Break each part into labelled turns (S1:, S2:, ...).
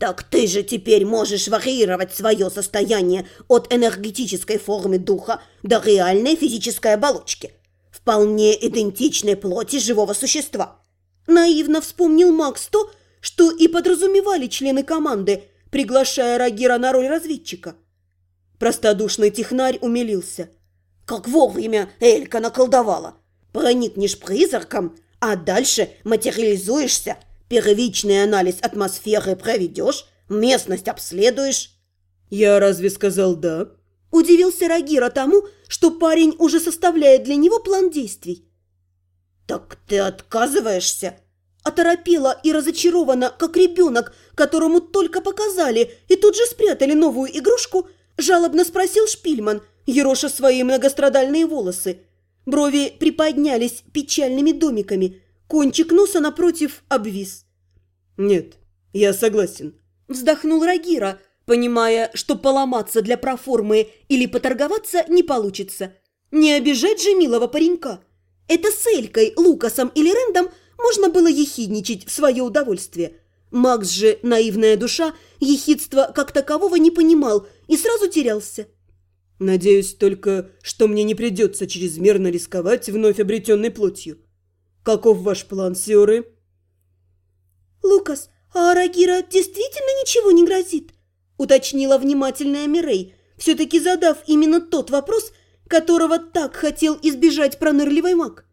S1: Так ты же теперь можешь варьировать свое состояние от энергетической формы духа до реальной физической оболочки, вполне идентичной плоти живого существа. Наивно вспомнил Макс то, что и подразумевали члены команды, приглашая Рагира на роль разведчика. Простодушный технарь умилился. Как вовремя Элька наколдовала. Проникнешь призраком, а дальше материализуешься – Первичный анализ атмосферы проведешь, местность обследуешь».
S2: «Я разве сказал «да»?»
S1: Удивился Рагира тому, что парень уже составляет для него план действий. «Так ты отказываешься?» Оторопела и разочарована, как ребенок, которому только показали и тут же спрятали новую игрушку, жалобно спросил Шпильман, ероша свои многострадальные волосы. Брови приподнялись печальными домиками – Кончик носа напротив обвис.
S2: «Нет, я согласен», –
S1: вздохнул Рагира, понимая, что поломаться для проформы или поторговаться не получится. Не обижать же милого паренька. Это с Элькой, Лукасом или Рэндом можно было ехидничать в свое удовольствие. Макс же, наивная душа, ехидства как такового не понимал и сразу терялся.
S2: «Надеюсь только, что мне не придется чрезмерно рисковать вновь обретенной плотью». Каков ваш план, Сиоры?»
S1: «Лукас, а Арагира действительно ничего не грозит?» уточнила внимательная Мирей, все-таки задав именно тот вопрос, которого так хотел избежать пронырливый маг.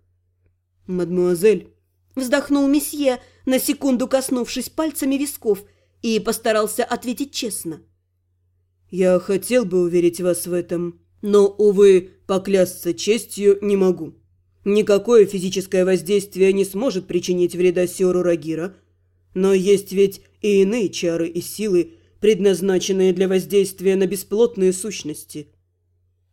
S2: «Мадмуазель»,
S1: вздохнул месье, на секунду коснувшись пальцами висков, и постарался ответить честно.
S2: «Я хотел бы уверить вас в этом, но, увы, поклясться честью не могу». Никакое физическое воздействие не сможет причинить вреда Сиору Рагира. Но есть ведь и иные чары и силы, предназначенные для воздействия на бесплотные сущности.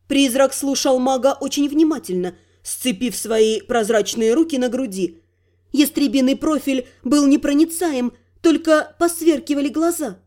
S1: Призрак слушал мага очень внимательно, сцепив свои прозрачные руки на груди. Ястребиный профиль был непроницаем, только посверкивали глаза.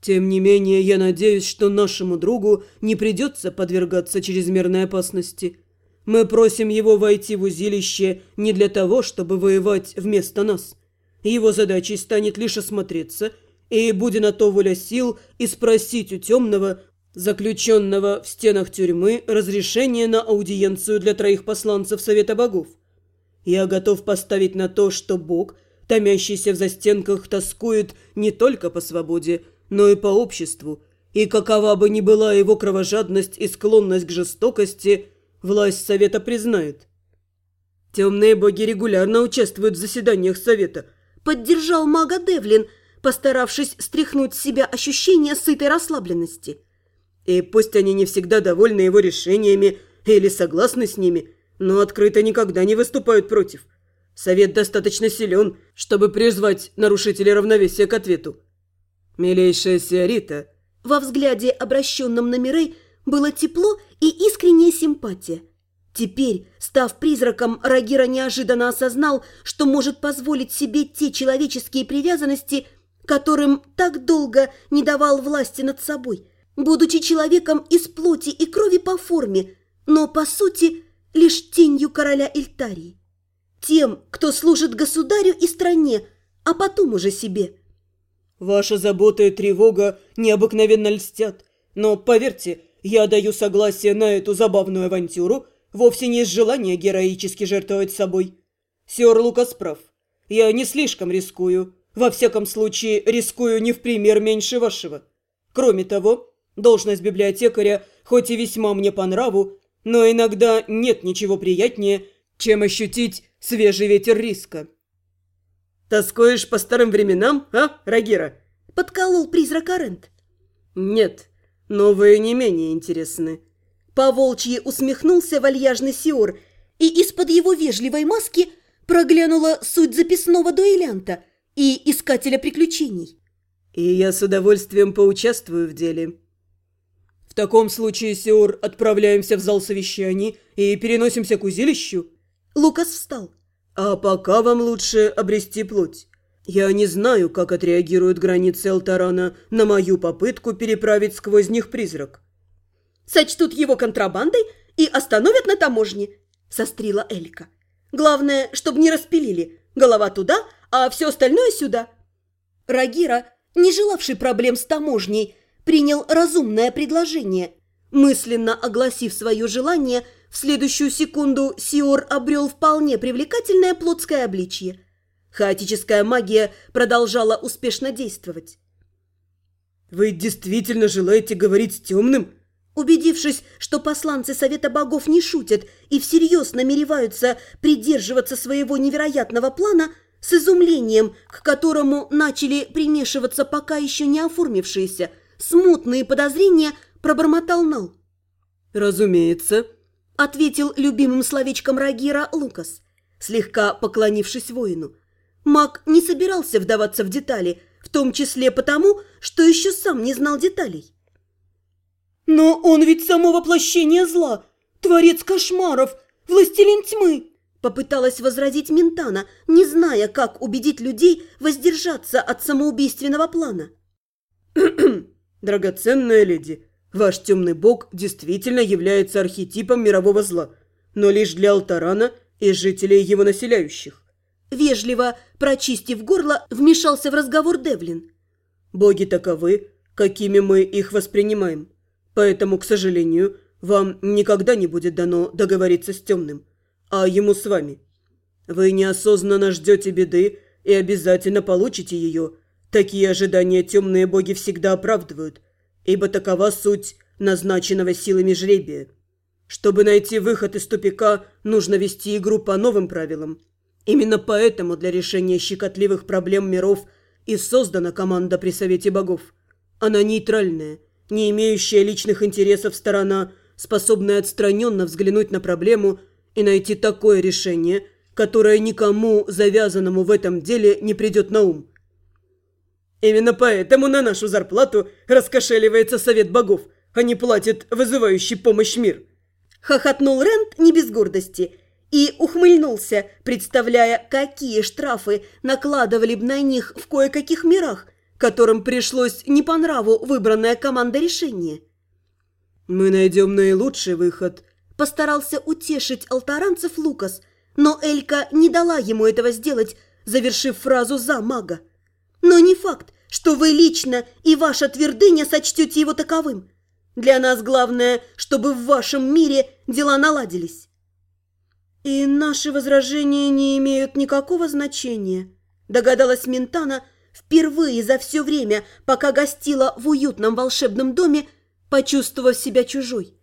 S2: Тем не менее, я надеюсь, что нашему другу не придется подвергаться чрезмерной опасности. Мы просим его войти в узилище не для того, чтобы воевать вместо нас. Его задачей станет лишь осмотреться и, будь на то воля сил, и спросить у темного, заключенного в стенах тюрьмы, разрешение на аудиенцию для троих посланцев Совета Богов. Я готов поставить на то, что Бог, томящийся в застенках, тоскует не только по свободе, но и по обществу, и какова бы ни была его кровожадность и склонность к жестокости – Власть Совета признает. Темные боги регулярно участвуют в заседаниях Совета.
S1: Поддержал мага Девлин, постаравшись стряхнуть с себя ощущение сытой расслабленности.
S2: И пусть они не всегда довольны его решениями или согласны с ними, но открыто никогда не выступают против. Совет достаточно силен, чтобы призвать нарушителей равновесия к ответу. Милейшая Сиарита.
S1: Во взгляде, обращенном на Мирей, было тепло и искренняя симпатия. Теперь, став призраком, Рагира неожиданно осознал, что может позволить себе те человеческие привязанности, которым так долго не давал власти над собой, будучи человеком из плоти и крови по форме, но, по сути, лишь тенью короля Эльтарии. Тем, кто служит государю и стране, а потом уже себе.
S2: Ваша забота и тревога необыкновенно льстят, но, поверьте, я даю согласие на эту забавную авантюру вовсе не из желания героически жертвовать собой. Сёр Лукас прав. Я не слишком рискую. Во всяком случае, рискую не в пример меньше вашего. Кроме того, должность библиотекаря хоть и весьма мне по нраву, но иногда нет ничего приятнее, чем ощутить свежий ветер риска. «Тоскуешь по старым временам, а, Рагира?»
S1: – подколол призрак Арент.
S2: «Нет, Новые не менее интересны».
S1: Поволчьи усмехнулся вальяжный Сиор, и из-под его вежливой маски проглянула суть записного дуэлянта и искателя приключений.
S2: «И я с удовольствием поучаствую в деле». «В таком случае, Сиор, отправляемся в зал совещаний и переносимся к узилищу?»
S1: Лукас встал.
S2: «А пока вам лучше обрести плоть. Я не знаю, как отреагируют границы Алтарана на мою попытку переправить сквозь них призрак.
S1: Сочтут его контрабандой и остановят на таможне, сострила Элька. Главное, чтобы не распилили. Голова туда, а все остальное сюда. Рагира, не желавший проблем с таможней, принял разумное предложение. Мысленно огласив свое желание, в следующую секунду Сиор обрел вполне привлекательное плотское обличье. Хаотическая магия продолжала успешно действовать.
S2: «Вы действительно желаете говорить с темным?»
S1: Убедившись, что посланцы Совета Богов не шутят и всерьез намереваются придерживаться своего невероятного плана, с изумлением, к которому начали примешиваться пока еще не оформившиеся, смутные подозрения, пробормотал Нал.
S2: «Разумеется», —
S1: ответил любимым словечком Рагира Лукас, слегка поклонившись воину. Маг не собирался вдаваться в детали, в том числе потому, что еще сам не знал деталей.
S2: «Но он ведь само воплощение зла, творец кошмаров, властелин тьмы!»
S1: Попыталась возразить Ментана, не зная, как убедить людей воздержаться от самоубийственного плана.
S2: «Драгоценная леди, ваш темный бог действительно является архетипом мирового зла, но лишь для Алтарана и жителей его населяющих».
S1: Вежливо, прочистив горло, вмешался в разговор Девлин.
S2: «Боги таковы, какими мы их воспринимаем. Поэтому, к сожалению, вам никогда не будет дано договориться с темным, а ему с вами. Вы неосознанно ждете беды и обязательно получите ее. Такие ожидания темные боги всегда оправдывают, ибо такова суть назначенного силами жребия. Чтобы найти выход из тупика, нужно вести игру по новым правилам. Именно поэтому для решения щекотливых проблем миров и создана команда при Совете Богов. Она нейтральная – не имеющая личных интересов сторона, способная отстраненно взглянуть на проблему и найти такое решение, которое никому, завязанному в этом деле, не придет на ум. Именно поэтому на нашу зарплату раскошеливается совет богов, а не платит вызывающий помощь мир.
S1: Хохотнул Рент не без гордости и ухмыльнулся, представляя, какие штрафы накладывали бы на них в кое-каких мирах, которым пришлось не по нраву выбранная команда решения.
S2: «Мы найдем наилучший выход», –
S1: постарался утешить алтаранцев Лукас, но Элька не дала ему этого сделать, завершив фразу «за мага». «Но не факт, что вы лично и ваша твердыня сочтете его таковым. Для нас главное, чтобы в вашем мире дела наладились».
S2: «И наши возражения не имеют никакого значения», – догадалась Ментана,
S1: впервые за все время, пока гостила в уютном волшебном доме, почувствовав себя чужой.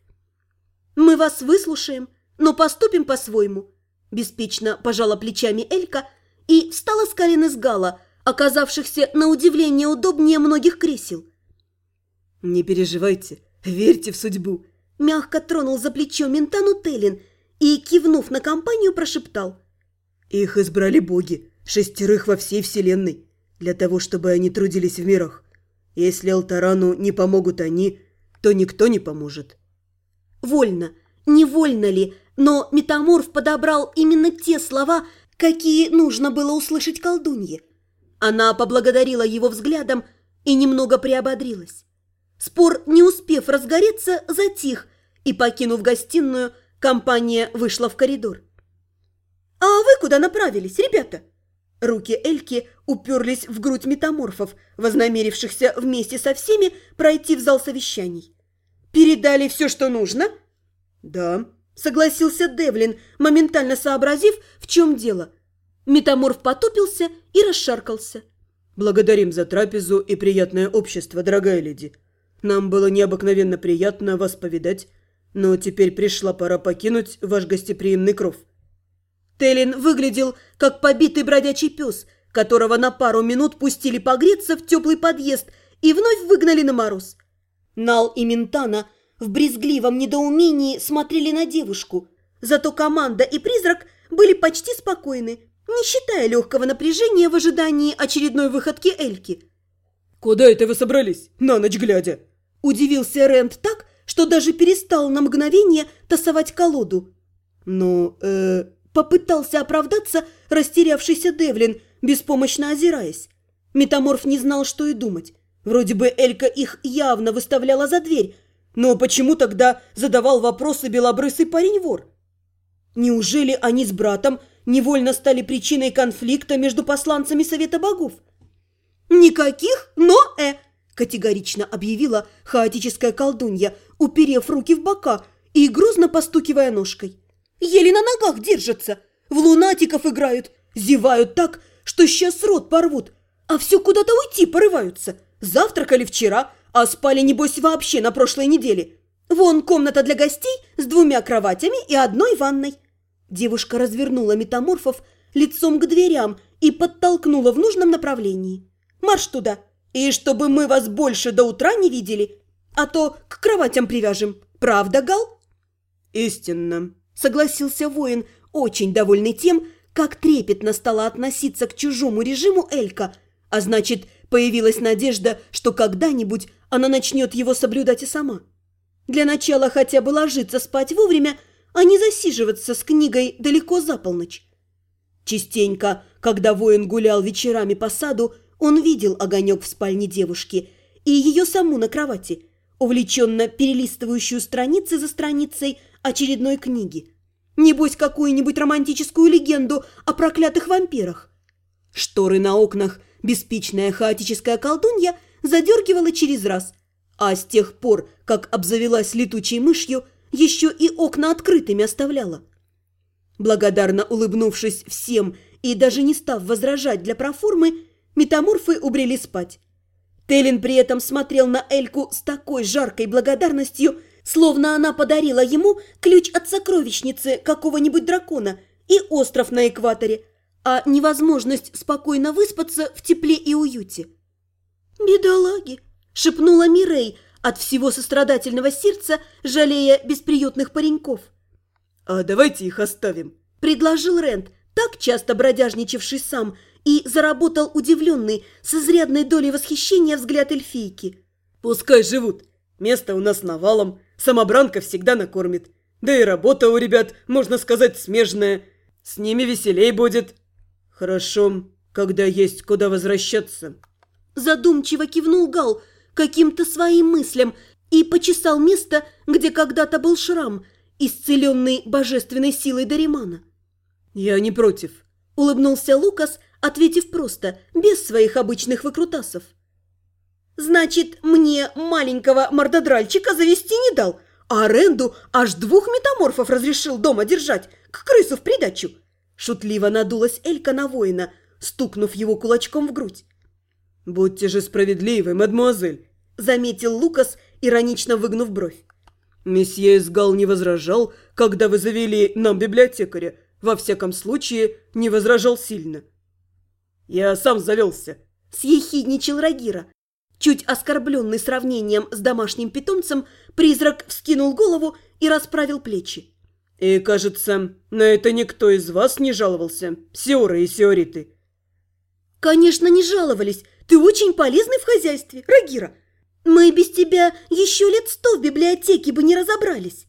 S1: «Мы вас выслушаем, но поступим по-своему», – беспечно пожала плечами Элька и встала с колен из гала, оказавшихся на удивление удобнее многих кресел.
S2: «Не переживайте, верьте в судьбу», –
S1: мягко тронул за плечо Ментану Теллин и, кивнув на компанию, прошептал.
S2: «Их избрали боги, шестерых во всей вселенной для того, чтобы они трудились в мирах. Если Алтарану не помогут они, то никто не поможет.
S1: Вольно, невольно ли, но Метаморф подобрал именно те слова, какие нужно было услышать колдунье. Она поблагодарила его взглядом и немного приободрилась. Спор, не успев разгореться, затих, и, покинув гостиную, компания вышла в коридор. «А вы куда направились, ребята?» Руки Эльки уперлись в грудь метаморфов, вознамерившихся вместе со всеми пройти в зал совещаний. «Передали все, что нужно?»
S2: «Да», —
S1: согласился Девлин, моментально сообразив, в чем дело. Метаморф потупился и расшаркался.
S2: «Благодарим за трапезу и приятное общество, дорогая леди. Нам было необыкновенно приятно вас повидать, но теперь пришла пора покинуть ваш гостеприимный кров».
S1: Телин выглядел, как побитый бродячий пес, которого на пару минут пустили погреться в теплый подъезд и вновь выгнали на мороз. Нал и Ментана в брезгливом недоумении смотрели на девушку, зато команда и призрак были почти спокойны, не считая легкого напряжения в ожидании очередной выходки Эльки.
S2: «Куда это вы собрались, на ночь глядя?»
S1: Удивился Рент так, что даже перестал на мгновение тасовать колоду.
S2: «Ну, э,
S1: Попытался оправдаться растерявшийся Девлин, беспомощно озираясь. Метаморф не знал, что и думать. Вроде бы Элька их явно выставляла за дверь, но почему тогда задавал вопросы белобрысый парень-вор? Неужели они с братом невольно стали причиной конфликта между посланцами Совета Богов? «Никаких «но-э», – категорично объявила хаотическая колдунья, уперев руки в бока и грозно постукивая ножкой. «Еле на ногах держатся, в лунатиков играют, зевают так, что сейчас рот порвут, а все куда-то уйти порываются. Завтракали вчера, а спали, небось, вообще на прошлой неделе. Вон комната для гостей с двумя кроватями и одной ванной». Девушка развернула метаморфов лицом к дверям и подтолкнула в нужном направлении. «Марш туда! И чтобы мы вас больше до утра не видели, а то к кроватям привяжем. Правда, Гал?»
S2: «Истинно», –
S1: согласился воин, очень довольный тем, как трепетно стала относиться к чужому режиму Элька, а значит, появилась надежда, что когда-нибудь она начнет его соблюдать и сама. Для начала хотя бы ложиться спать вовремя, а не засиживаться с книгой далеко за полночь. Частенько, когда воин гулял вечерами по саду, он видел огонек в спальне девушки и ее саму на кровати, увлеченно перелистывающую страницы за страницей очередной книги. Небось, какую-нибудь романтическую легенду о проклятых вампирах. Шторы на окнах беспечная хаотическая колдунья задергивала через раз, а с тех пор, как обзавелась летучей мышью, еще и окна открытыми оставляла. Благодарно улыбнувшись всем и даже не став возражать для проформы, метаморфы убрели спать. Телин при этом смотрел на Эльку с такой жаркой благодарностью, словно она подарила ему ключ от сокровищницы какого-нибудь дракона и остров на экваторе, а невозможность спокойно выспаться в тепле и уюте. «Бедолаги!» – шепнула Мирей, от всего сострадательного сердца жалея бесприютных пареньков.
S2: «А давайте их оставим», –
S1: предложил Рент, так часто бродяжничавший сам, и заработал удивленный, с изрядной долей восхищения взгляд эльфийки.
S2: «Пускай живут. Место у нас навалом, самобранка всегда накормит. Да и работа у ребят, можно сказать, смежная. С ними веселей будет». «Хорошо, когда есть куда возвращаться».
S1: Задумчиво кивнул Гал каким-то своим мыслям и почесал место, где когда-то был шрам – исцеленный божественной силой Даримана.
S2: «Я не против», –
S1: улыбнулся Лукас, ответив просто, без своих обычных выкрутасов. «Значит, мне маленького мордодральчика завести не дал, а аренду аж двух метаморфов разрешил дома держать, к крысу в придачу!» Шутливо надулась Элька на воина, стукнув его кулачком в грудь.
S2: «Будьте же справедливы, мадемуазель!»
S1: – заметил Лукас, иронично выгнув бровь.
S2: Месье Изгал не возражал, когда вы завели нам библиотекаря. Во всяком случае, не возражал сильно. Я сам завелся.
S1: Съехидничал Рагира. Чуть оскорбленный сравнением с домашним питомцем, призрак вскинул голову и расправил плечи.
S2: И, кажется, на это никто из вас не жаловался, сиоры и сиориты.
S1: Конечно, не жаловались. Ты очень полезный в хозяйстве, Рагира. «Мы без тебя еще лет сто в библиотеке бы не разобрались»,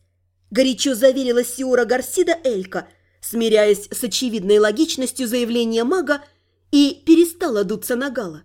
S1: горячо заверила Сиора Гарсида Элька, смиряясь с очевидной логичностью заявления мага и перестала дуться на Гала.